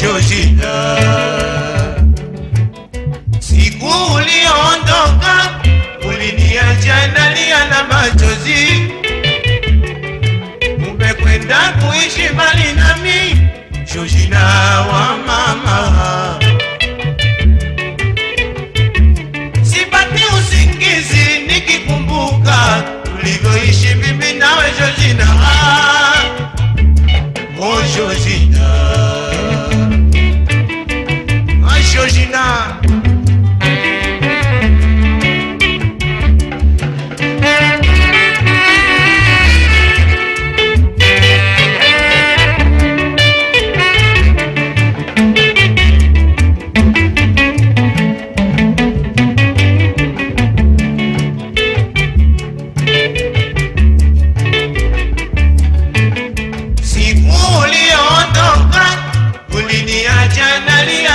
Georgina, siku uliondoka uliniacha nalia na machozi, umekwenda kuishi mbali nami Georgina wa mama. Sipati usingizi nikikumbuka tulivyoishi mimi nawe Georgina. Oh Georgina.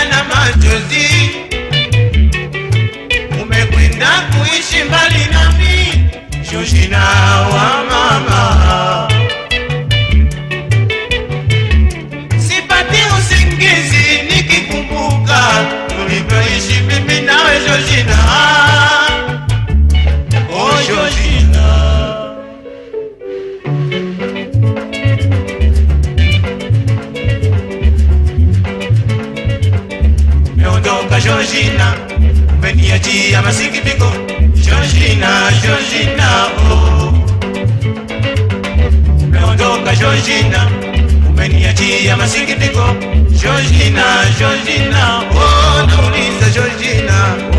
Na machozi, kuishi mbali Georgina wa mama. Georgina, umeniachia masikitiko Georgina, Georgina, oh. Umeondoka Georgina, umeniachia masikitiko Georgina, Georgina, oh. Nauliza Georgina, oh.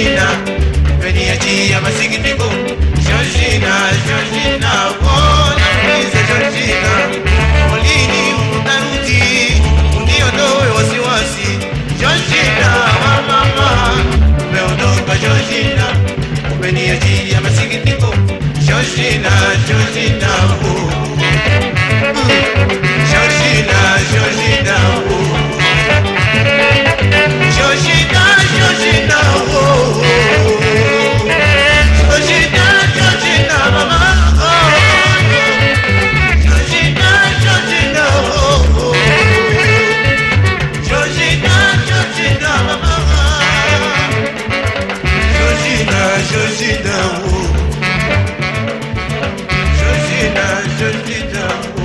Georgina, umeniachia masikitiko Georgina, Georgina, oh. Nauliza Georgina, oh, unio doe wasi wasiwasi. Georgina mama, umeondoka Georgina, umeniachia masikitiko Georgina, Georgina, oh. Jan Jan Jan Jan